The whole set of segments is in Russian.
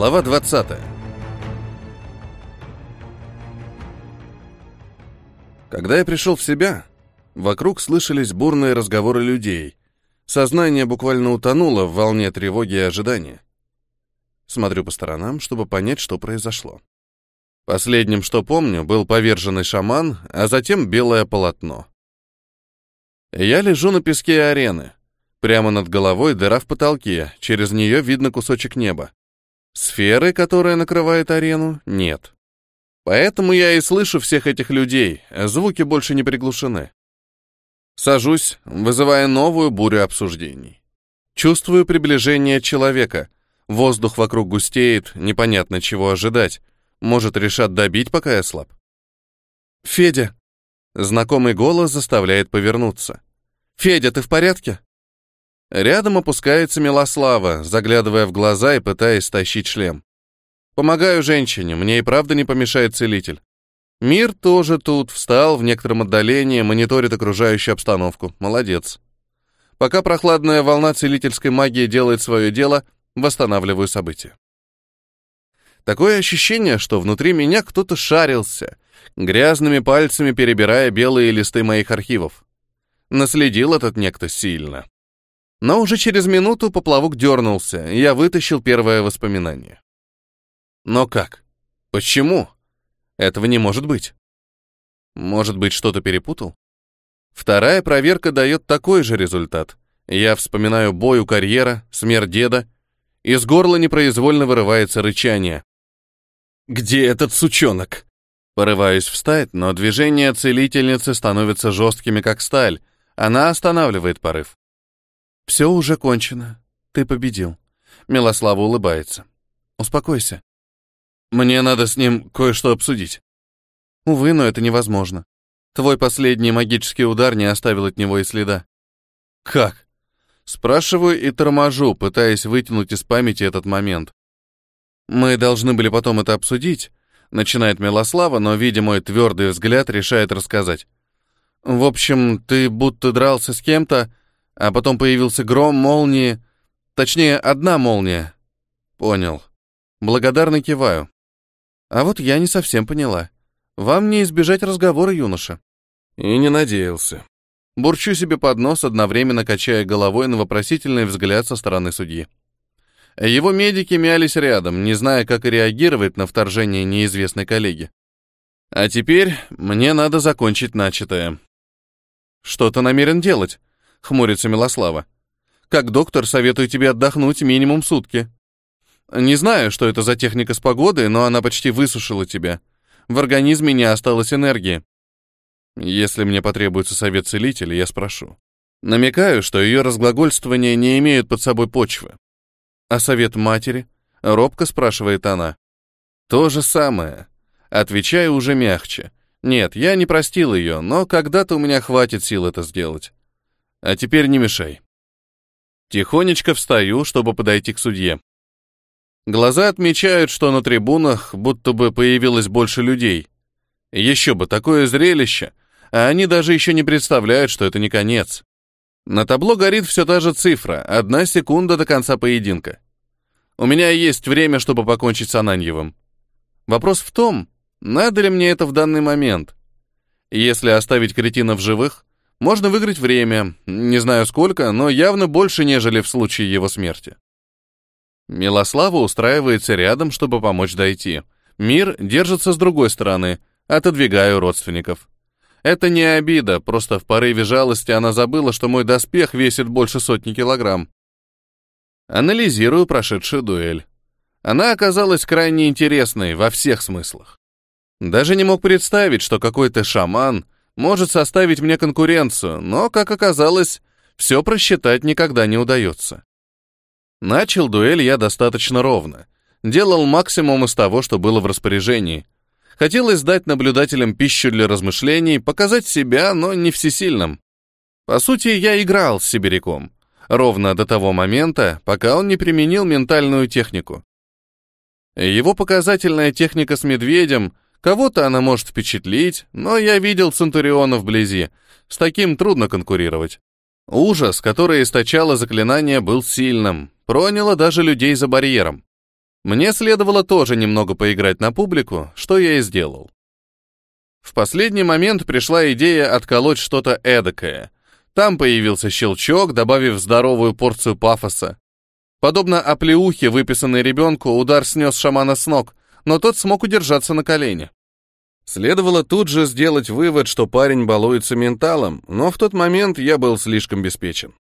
Глава 20. Когда я пришел в себя, вокруг слышались бурные разговоры людей. Сознание буквально утонуло в волне тревоги и ожидания. Смотрю по сторонам, чтобы понять, что произошло. Последним, что помню, был поверженный шаман, а затем белое полотно. Я лежу на песке арены. Прямо над головой дыра в потолке, через нее видно кусочек неба. Сферы, которая накрывает арену, нет. Поэтому я и слышу всех этих людей, звуки больше не приглушены. Сажусь, вызывая новую бурю обсуждений. Чувствую приближение человека. Воздух вокруг густеет, непонятно чего ожидать. Может, решат добить, пока я слаб. «Федя!» Знакомый голос заставляет повернуться. «Федя, ты в порядке?» Рядом опускается Милослава, заглядывая в глаза и пытаясь стащить шлем. Помогаю женщине, мне и правда не помешает целитель. Мир тоже тут, встал в некотором отдалении, мониторит окружающую обстановку. Молодец. Пока прохладная волна целительской магии делает свое дело, восстанавливаю события. Такое ощущение, что внутри меня кто-то шарился, грязными пальцами перебирая белые листы моих архивов. Наследил этот некто сильно. Но уже через минуту поплавок дернулся, и я вытащил первое воспоминание. Но как? Почему? Этого не может быть. Может быть, что-то перепутал? Вторая проверка дает такой же результат. Я вспоминаю бой у карьера, смерть деда. Из горла непроизвольно вырывается рычание. «Где этот сучонок?» Порываюсь встать, но движения целительницы становятся жесткими, как сталь. Она останавливает порыв. «Все уже кончено. Ты победил». Милослава улыбается. «Успокойся. Мне надо с ним кое-что обсудить». «Увы, но это невозможно. Твой последний магический удар не оставил от него и следа». «Как?» Спрашиваю и торможу, пытаясь вытянуть из памяти этот момент. «Мы должны были потом это обсудить», — начинает Милослава, но, видя мой твердый взгляд, решает рассказать. «В общем, ты будто дрался с кем-то, а потом появился гром, молнии. Точнее, одна молния. Понял. Благодарно киваю. А вот я не совсем поняла. Вам не избежать разговора, юноша. И не надеялся. Бурчу себе под нос, одновременно качая головой на вопросительный взгляд со стороны судьи. Его медики мялись рядом, не зная, как реагировать на вторжение неизвестной коллеги. А теперь мне надо закончить начатое. Что ты намерен делать? — хмурится Милослава. «Как доктор, советую тебе отдохнуть минимум сутки. Не знаю, что это за техника с погодой, но она почти высушила тебя. В организме не осталось энергии. Если мне потребуется совет целителя, я спрошу. Намекаю, что ее разглагольствования не имеют под собой почвы. А совет матери? Робко спрашивает она. То же самое. Отвечаю уже мягче. Нет, я не простил ее, но когда-то у меня хватит сил это сделать. А теперь не мешай. Тихонечко встаю, чтобы подойти к судье. Глаза отмечают, что на трибунах будто бы появилось больше людей. Еще бы, такое зрелище, а они даже еще не представляют, что это не конец. На табло горит все та же цифра, одна секунда до конца поединка. У меня есть время, чтобы покончить с Ананьевым. Вопрос в том, надо ли мне это в данный момент. Если оставить кретина в живых, можно выиграть время, не знаю сколько, но явно больше, нежели в случае его смерти. Милослава устраивается рядом, чтобы помочь дойти. Мир держится с другой стороны, отодвигаю родственников. Это не обида, просто в порыве жалости она забыла, что мой доспех весит больше сотни килограмм. Анализирую прошедшую дуэль. Она оказалась крайне интересной во всех смыслах. Даже не мог представить, что какой-то шаман может составить мне конкуренцию, но, как оказалось, все просчитать никогда не удается. Начал дуэль я достаточно ровно. Делал максимум из того, что было в распоряжении. Хотелось дать наблюдателям пищу для размышлений, показать себя, но не всесильным. По сути, я играл с сибиряком. Ровно до того момента, пока он не применил ментальную технику. Его показательная техника с медведем Кого-то она может впечатлить, но я видел Центуриона вблизи. С таким трудно конкурировать. Ужас, который источало заклинание, был сильным. Проняло даже людей за барьером. Мне следовало тоже немного поиграть на публику, что я и сделал. В последний момент пришла идея отколоть что-то эдакое. Там появился щелчок, добавив здоровую порцию пафоса. Подобно оплеухе, выписанной ребенку, удар снес шамана с ног, но тот смог удержаться на колени. Следовало тут же сделать вывод, что парень балуется менталом, но в тот момент я был слишком беспечен.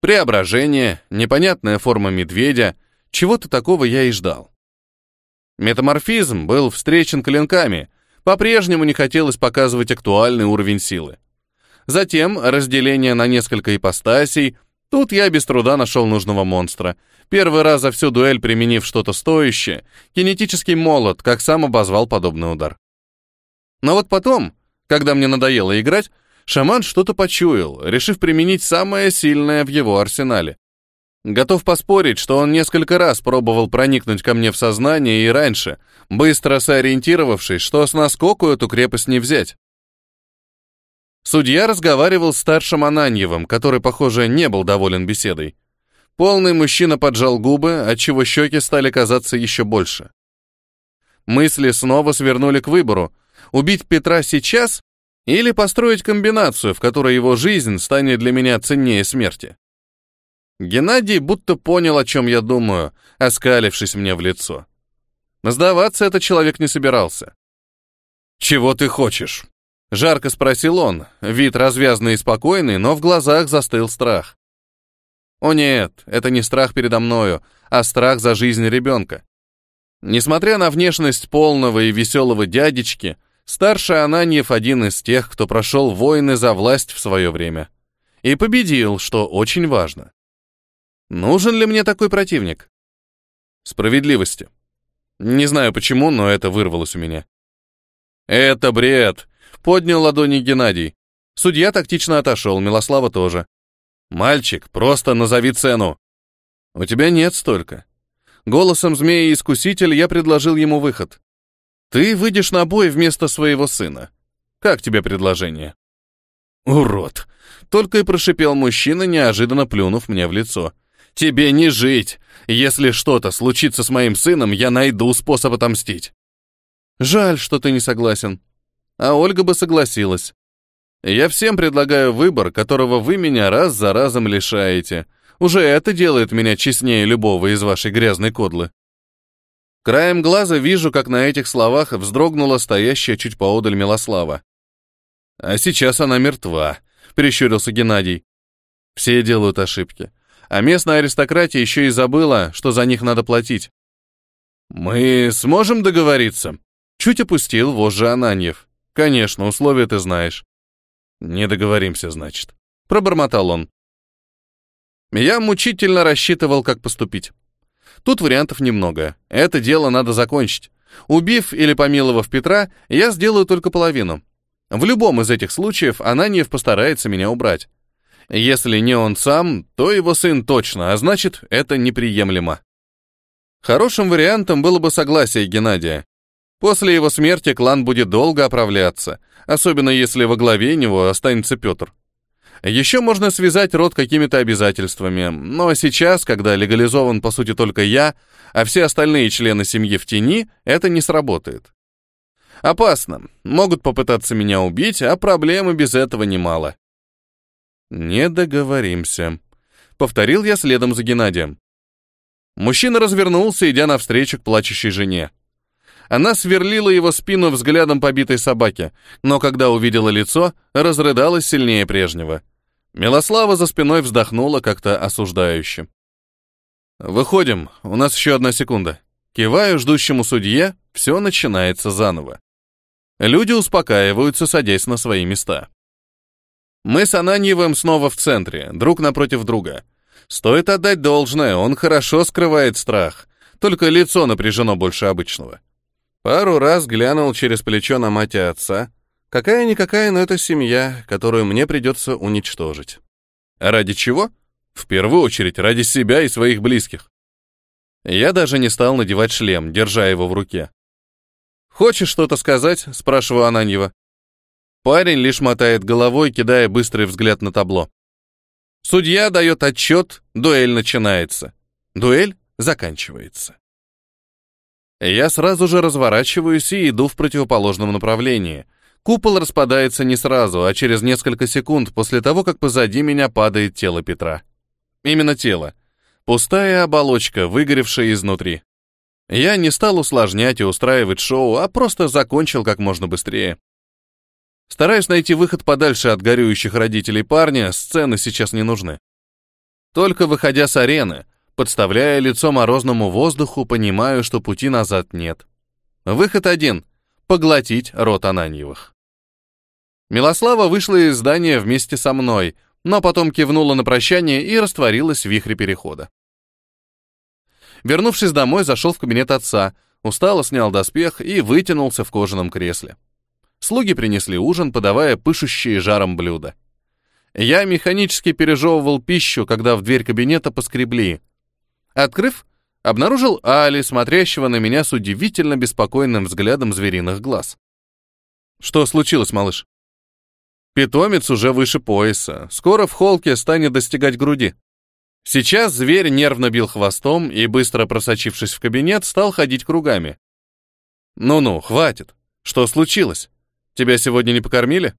Преображение, непонятная форма медведя, чего-то такого я и ждал. Метаморфизм был встречен клинками, по-прежнему не хотелось показывать актуальный уровень силы. Затем разделение на несколько ипостасей, тут я без труда нашел нужного монстра. Первый раз за всю дуэль применив что-то стоящее, кинетический молот, как сам обозвал подобный удар. Но вот потом, когда мне надоело играть, Шаман что-то почуял, решив применить самое сильное в его арсенале. Готов поспорить, что он несколько раз пробовал проникнуть ко мне в сознание и раньше, быстро сориентировавшись, что с наскоку эту крепость не взять. Судья разговаривал с старшим Ананьевым, который, похоже, не был доволен беседой. Полный мужчина поджал губы, отчего щеки стали казаться еще больше. Мысли снова свернули к выбору. Убить Петра сейчас или построить комбинацию, в которой его жизнь станет для меня ценнее смерти. Геннадий будто понял, о чем я думаю, оскалившись мне в лицо. Сдаваться этот человек не собирался. «Чего ты хочешь?» — жарко спросил он, вид развязный и спокойный, но в глазах застыл страх. О нет, это не страх передо мною, а страх за жизнь ребенка. Несмотря на внешность полного и веселого дядечки, Старший Ананьев один из тех, кто прошел войны за власть в свое время. И победил, что очень важно. Нужен ли мне такой противник? Справедливости. Не знаю почему, но это вырвалось у меня. Это бред, поднял ладони Геннадий. Судья тактично отошел, Милослава тоже. Мальчик, просто назови цену. У тебя нет столько. Голосом змеи-искуситель я предложил ему выход. Ты выйдешь на бой вместо своего сына. Как тебе предложение? Урод! Только и прошипел мужчина, неожиданно плюнув мне в лицо. Тебе не жить! Если что-то случится с моим сыном, я найду способ отомстить. Жаль, что ты не согласен. А Ольга бы согласилась. Я всем предлагаю выбор, которого вы меня раз за разом лишаете. Уже это делает меня честнее любого из вашей грязной кодлы. Краем глаза вижу, как на этих словах вздрогнула стоящая чуть поодаль Милослава. А сейчас она мертва, прищурился Геннадий. Все делают ошибки. А местная аристократия еще и забыла, что за них надо платить. Мы сможем договориться? Чуть опустил вожжи Ананьев. Конечно, условия ты знаешь. Не договоримся, значит. Пробормотал он. Я мучительно рассчитывал, как поступить. Тут вариантов немного. Это дело надо закончить. Убив или помиловав Петра, я сделаю только половину. В любом из этих случаев Ананьев постарается меня убрать. Если не он сам, то его сын точно, а значит, это неприемлемо. Хорошим вариантом было бы согласие Геннадия. После его смерти клан будет долго оправляться, особенно если во главе него останется Петр. Еще можно связать род какими-то обязательствами, но сейчас, когда легализован по сути только я, а все остальные члены семьи в тени, это не сработает. Опасно. Могут попытаться меня убить, а проблемы без этого немало. Не договоримся. Повторил я следом за Геннадием. Мужчина развернулся, идя навстречу к плачущей жене. Она сверлила его спину взглядом побитой собаки, но когда увидела лицо, разрыдалась сильнее прежнего. Милослава за спиной вздохнула как-то осуждающе. «Выходим, у нас еще одна секунда». Киваю ждущему судье, все начинается заново. Люди успокаиваются, садясь на свои места. Мы с Ананьевым снова в центре, друг напротив друга. Стоит отдать должное, он хорошо скрывает страх, только лицо напряжено больше обычного. Пару раз глянул через плечо на мать и отца, Какая-никакая, но это семья, которую мне придется уничтожить. А ради чего? В первую очередь, ради себя и своих близких. Я даже не стал надевать шлем, держа его в руке. «Хочешь что-то сказать?» — спрашиваю Ананьева. Парень лишь мотает головой, кидая быстрый взгляд на табло. Судья дает отчет, дуэль начинается. Дуэль заканчивается. Я сразу же разворачиваюсь и иду в противоположном направлении. Купол распадается не сразу, а через несколько секунд после того, как позади меня падает тело Петра. Именно тело. Пустая оболочка, выгоревшая изнутри. Я не стал усложнять и устраивать шоу, а просто закончил как можно быстрее. Стараюсь найти выход подальше от горюющих родителей парня, сцены сейчас не нужны. Только выходя с арены, подставляя лицо морозному воздуху, понимаю, что пути назад нет. Выход один — поглотить рот Ананьевых. Милослава вышла из здания вместе со мной, но потом кивнула на прощание и растворилась в вихре перехода. Вернувшись домой, зашел в кабинет отца, устало снял доспех и вытянулся в кожаном кресле. Слуги принесли ужин, подавая пышущие жаром блюда. Я механически пережевывал пищу, когда в дверь кабинета поскребли. Открыв, обнаружил Али, смотрящего на меня с удивительно беспокойным взглядом звериных глаз. «Что случилось, малыш?» «Питомец уже выше пояса. Скоро в холке станет достигать груди. Сейчас зверь нервно бил хвостом и, быстро просочившись в кабинет, стал ходить кругами. «Ну-ну, хватит. Что случилось? Тебя сегодня не покормили?»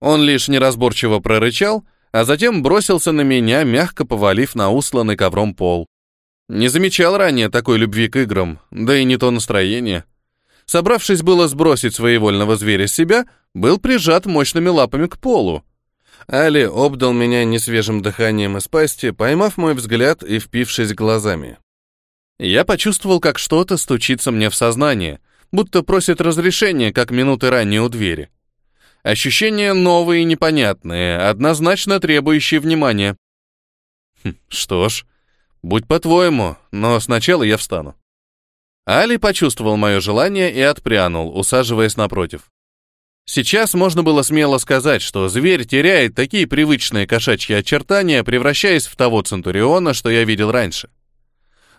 Он лишь неразборчиво прорычал, а затем бросился на меня, мягко повалив на усланный ковром пол. Не замечал ранее такой любви к играм, да и не то настроение. Собравшись было сбросить своевольного зверя с себя, был прижат мощными лапами к полу. Али обдал меня несвежим дыханием из пасти, поймав мой взгляд и впившись глазами. Я почувствовал, как что-то стучится мне в сознание, будто просит разрешения, как минуты ранее у двери. Ощущения новые и непонятные, однозначно требующие внимания. Хм, что ж, будь по-твоему, но сначала я встану. Али почувствовал мое желание и отпрянул, усаживаясь напротив. Сейчас можно было смело сказать, что зверь теряет такие привычные кошачьи очертания, превращаясь в того центуриона, что я видел раньше.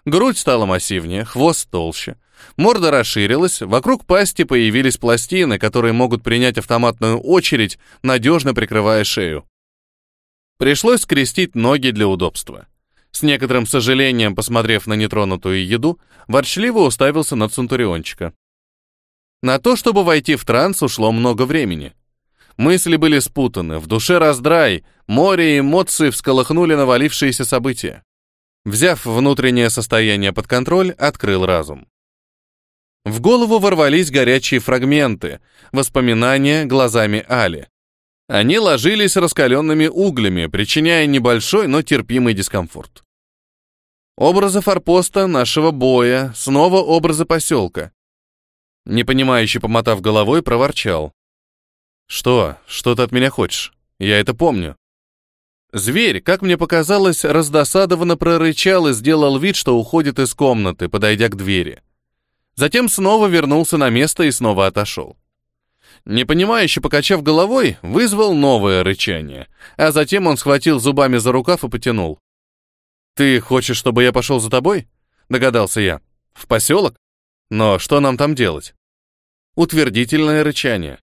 Грудь стала массивнее, хвост толще. Морда расширилась, вокруг пасти появились пластины, которые могут принять автоматную очередь, надежно прикрывая шею. Пришлось скрестить ноги для удобства. С некоторым сожалением, посмотрев на нетронутую еду, ворчливо уставился на Центуриончика. На то, чтобы войти в транс, ушло много времени. Мысли были спутаны, в душе раздрай, море эмоций всколыхнули навалившиеся события. Взяв внутреннее состояние под контроль, открыл разум. В голову ворвались горячие фрагменты, воспоминания глазами Али. Они ложились раскаленными углями, причиняя небольшой, но терпимый дискомфорт. Образы форпоста, нашего боя, снова образы поселка. Непонимающе помотав головой, проворчал. «Что? Что ты от меня хочешь? Я это помню». Зверь, как мне показалось, раздосадованно прорычал и сделал вид, что уходит из комнаты, подойдя к двери. Затем снова вернулся на место и снова отошел. Непонимающе покачав головой, вызвал новое рычание, а затем он схватил зубами за рукав и потянул. «Ты хочешь, чтобы я пошел за тобой?» — догадался я. «В поселок?» Но что нам там делать? Утвердительное рычание.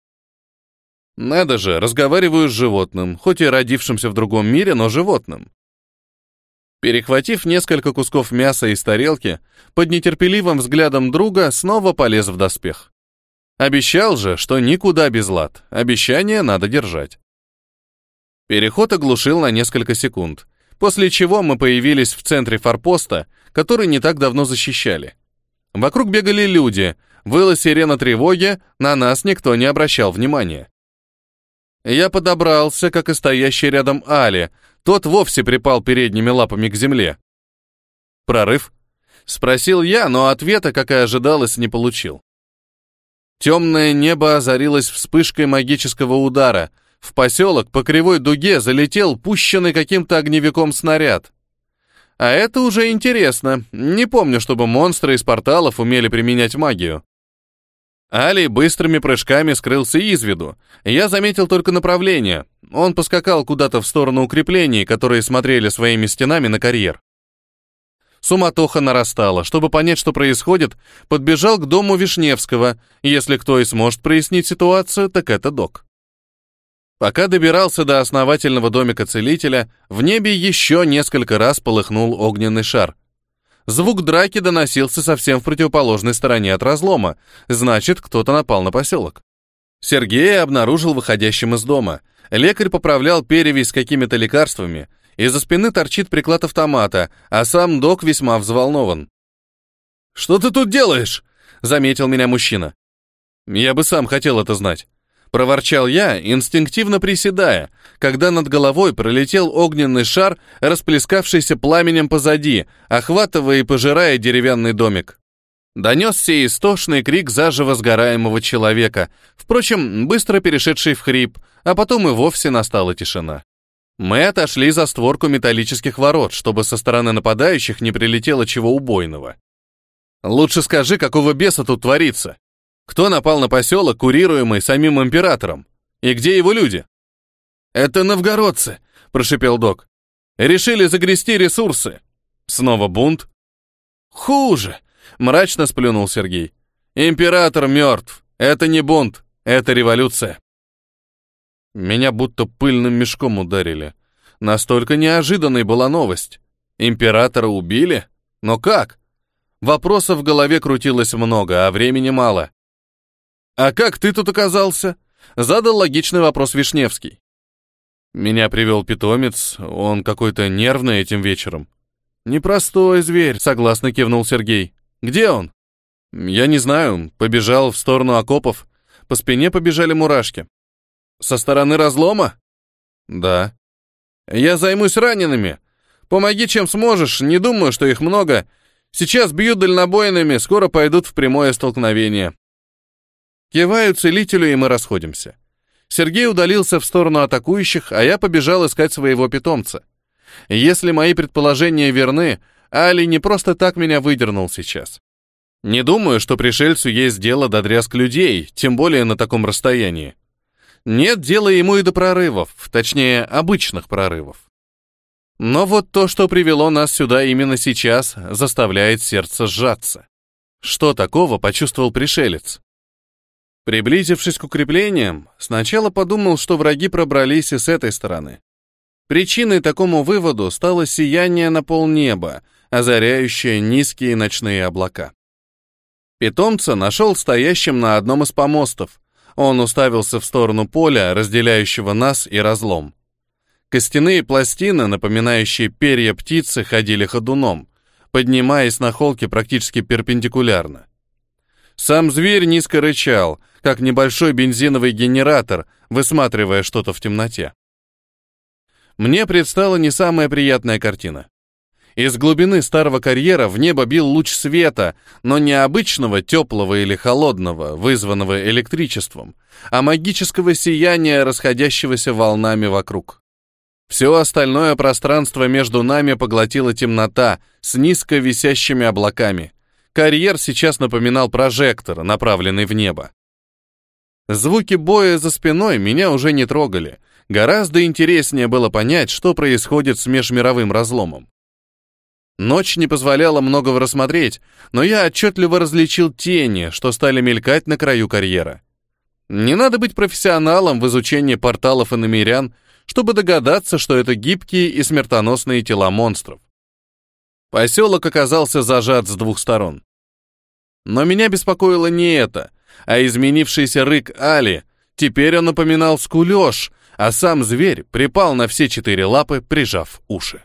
Надо же, разговариваю с животным, хоть и родившимся в другом мире, но животным. Перехватив несколько кусков мяса из тарелки, под нетерпеливым взглядом друга снова полез в доспех. Обещал же, что никуда без лад, обещание надо держать. Переход оглушил на несколько секунд, после чего мы появились в центре форпоста, который не так давно защищали. Вокруг бегали люди, выла сирена тревоги, на нас никто не обращал внимания. Я подобрался, как и стоящий рядом Али, тот вовсе припал передними лапами к земле. «Прорыв?» — спросил я, но ответа, как и ожидалось, не получил. Темное небо озарилось вспышкой магического удара. В поселок по кривой дуге залетел пущенный каким-то огневиком снаряд. А это уже интересно. Не помню, чтобы монстры из порталов умели применять магию. Али быстрыми прыжками скрылся из виду. Я заметил только направление. Он поскакал куда-то в сторону укреплений, которые смотрели своими стенами на карьер. Суматоха нарастала. Чтобы понять, что происходит, подбежал к дому Вишневского. Если кто и сможет прояснить ситуацию, так это док. Пока добирался до основательного домика целителя, в небе еще несколько раз полыхнул огненный шар. Звук драки доносился совсем в противоположной стороне от разлома, значит, кто-то напал на поселок. Сергей обнаружил выходящим из дома. Лекарь поправлял перевязь с какими-то лекарствами, из-за спины торчит приклад автомата, а сам док весьма взволнован. «Что ты тут делаешь?» — заметил меня мужчина. «Я бы сам хотел это знать». Проворчал я, инстинктивно приседая, когда над головой пролетел огненный шар, расплескавшийся пламенем позади, охватывая и пожирая деревянный домик. Донесся истошный крик заживо сгораемого человека, впрочем, быстро перешедший в хрип, а потом и вовсе настала тишина. Мы отошли за створку металлических ворот, чтобы со стороны нападающих не прилетело чего убойного. «Лучше скажи, какого беса тут творится? Кто напал на поселок, курируемый самим императором? И где его люди?» «Это новгородцы», — прошипел док. «Решили загрести ресурсы. Снова бунт?» «Хуже», — мрачно сплюнул Сергей. «Император мертв. Это не бунт, это революция». Меня будто пыльным мешком ударили. Настолько неожиданной была новость. Императора убили? Но как? Вопросов в голове крутилось много, а времени мало. «А как ты тут оказался?» Задал логичный вопрос Вишневский. Меня привел питомец, он какой-то нервный этим вечером. «Непростой зверь», — согласно кивнул Сергей. «Где он?» «Я не знаю, побежал в сторону окопов. По спине побежали мурашки. Со стороны разлома? Да. Я займусь ранеными. Помоги, чем сможешь, не думаю, что их много. Сейчас бьют дальнобойными, скоро пойдут в прямое столкновение. Киваю целителю, и мы расходимся. Сергей удалился в сторону атакующих, а я побежал искать своего питомца. Если мои предположения верны, Али не просто так меня выдернул сейчас. Не думаю, что пришельцу есть дело до дрязг людей, тем более на таком расстоянии. Нет дела ему и до прорывов, точнее, обычных прорывов. Но вот то, что привело нас сюда именно сейчас, заставляет сердце сжаться. Что такого почувствовал пришелец? Приблизившись к укреплениям, сначала подумал, что враги пробрались и с этой стороны. Причиной такому выводу стало сияние на полнеба, озаряющее низкие ночные облака. Питомца нашел стоящим на одном из помостов, он уставился в сторону поля, разделяющего нас и разлом. Костяные пластины, напоминающие перья птицы, ходили ходуном, поднимаясь на холке практически перпендикулярно. Сам зверь низко рычал, как небольшой бензиновый генератор, высматривая что-то в темноте. Мне предстала не самая приятная картина. Из глубины старого карьера в небо бил луч света, но не обычного теплого или холодного, вызванного электричеством, а магического сияния, расходящегося волнами вокруг. Все остальное пространство между нами поглотила темнота с низко висящими облаками. Карьер сейчас напоминал прожектор, направленный в небо. Звуки боя за спиной меня уже не трогали. Гораздо интереснее было понять, что происходит с межмировым разломом. Ночь не позволяла многого рассмотреть, но я отчетливо различил тени, что стали мелькать на краю карьера. Не надо быть профессионалом в изучении порталов и намерян, чтобы догадаться, что это гибкие и смертоносные тела монстров. Поселок оказался зажат с двух сторон. Но меня беспокоило не это, а изменившийся рык Али. Теперь он напоминал скулёж, а сам зверь припал на все четыре лапы, прижав уши.